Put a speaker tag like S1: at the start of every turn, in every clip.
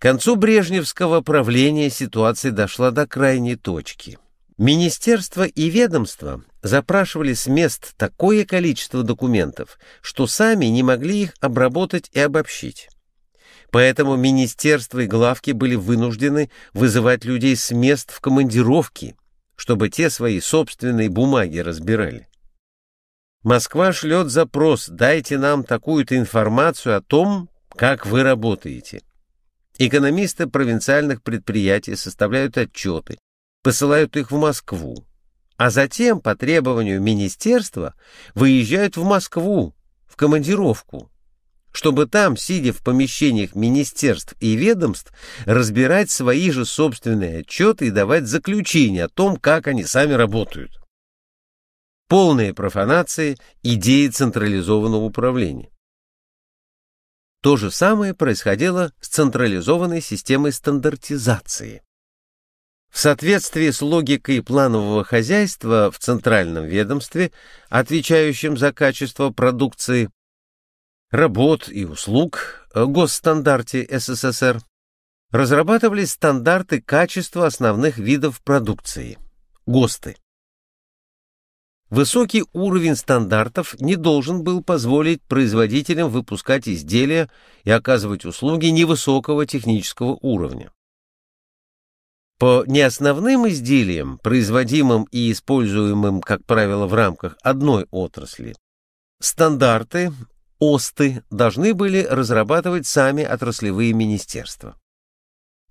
S1: К концу брежневского правления ситуация дошла до крайней точки. Министерства и ведомства запрашивали с мест такое количество документов, что сами не могли их обработать и обобщить. Поэтому министерства и главки были вынуждены вызывать людей с мест в командировки, чтобы те свои собственные бумаги разбирали. Москва шлет запрос «дайте нам такую-то информацию о том, как вы работаете». Экономисты провинциальных предприятий составляют отчеты, посылают их в Москву, а затем, по требованию министерства, выезжают в Москву в командировку, чтобы там, сидя в помещениях министерств и ведомств, разбирать свои же собственные отчеты и давать заключение о том, как они сами работают. Полная профанация идеи централизованного управления. То же самое происходило с централизованной системой стандартизации. В соответствии с логикой планового хозяйства в центральном ведомстве, отвечающем за качество продукции, работ и услуг, госстандарте СССР, разрабатывались стандарты качества основных видов продукции, ГОСТы. Высокий уровень стандартов не должен был позволить производителям выпускать изделия и оказывать услуги невысокого технического уровня. По неосновным изделиям, производимым и используемым, как правило, в рамках одной отрасли, стандарты, ОСТы должны были разрабатывать сами отраслевые министерства.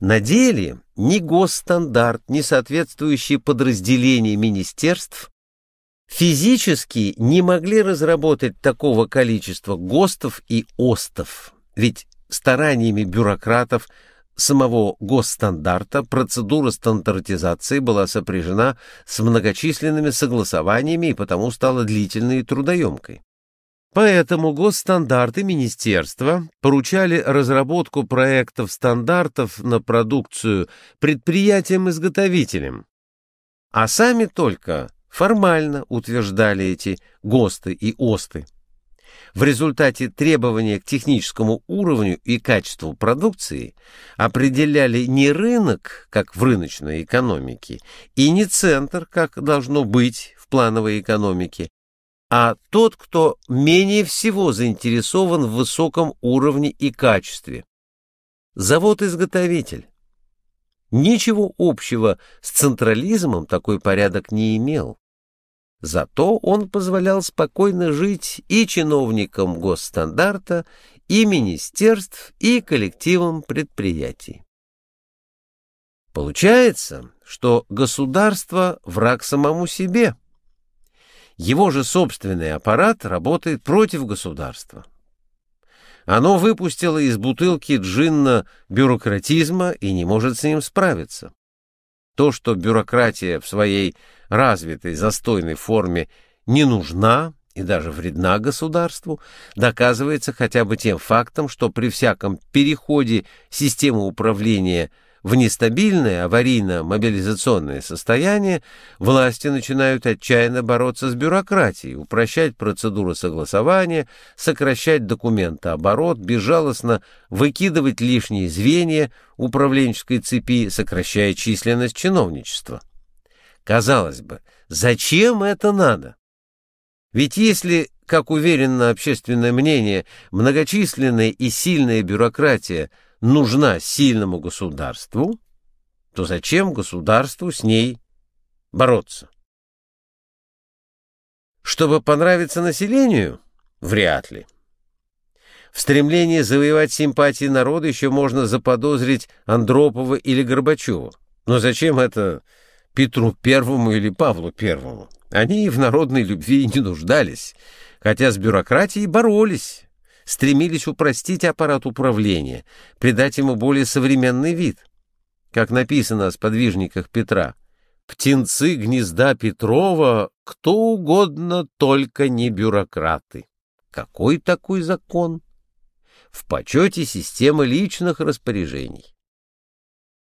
S1: На деле ни госстандарт, ни соответствующие подразделения министерств физически не могли разработать такого количества ГОСТов и ОСТов, ведь стараниями бюрократов самого госстандарта процедура стандартизации была сопряжена с многочисленными согласованиями и потому стала длительной и трудоемкой. Поэтому госстандарты министерства поручали разработку проектов стандартов на продукцию предприятиям-изготовителям, а сами только формально утверждали эти ГОСТы и ОСТы. В результате требования к техническому уровню и качеству продукции определяли не рынок, как в рыночной экономике, и не центр, как должно быть в плановой экономике, а тот, кто менее всего заинтересован в высоком уровне и качестве. Завод-изготовитель. Ничего общего с централизмом такой порядок не имел. Зато он позволял спокойно жить и чиновникам госстандарта, и министерств, и коллективам предприятий. Получается, что государство – враг самому себе. Его же собственный аппарат работает против государства. Оно выпустило из бутылки джинна бюрократизма и не может с ним справиться. То, что бюрократия в своей развитой застойной форме не нужна и даже вредна государству, доказывается хотя бы тем фактом, что при всяком переходе системы управления – в нестабильное аварийно-мобилизационное состояние власти начинают отчаянно бороться с бюрократией, упрощать процедуру согласования, сокращать документооборот, безжалостно выкидывать лишние звенья управленческой цепи, сокращая численность чиновничества. Казалось бы, зачем это надо? Ведь если, как уверено общественное мнение, многочисленная и сильная бюрократия – нужна сильному государству, то зачем государству с ней бороться? Чтобы понравиться населению? Вряд ли. В стремлении завоевать симпатии народа еще можно заподозрить Андропова или Горбачева. Но зачем это Петру Первому или Павлу Первому? Они и в народной любви не нуждались, хотя с бюрократией боролись, стремились упростить аппарат управления, придать ему более современный вид. Как написано о сподвижниках Петра, «Птенцы гнезда Петрова кто угодно, только не бюрократы». Какой такой закон? В почете системы личных распоряжений.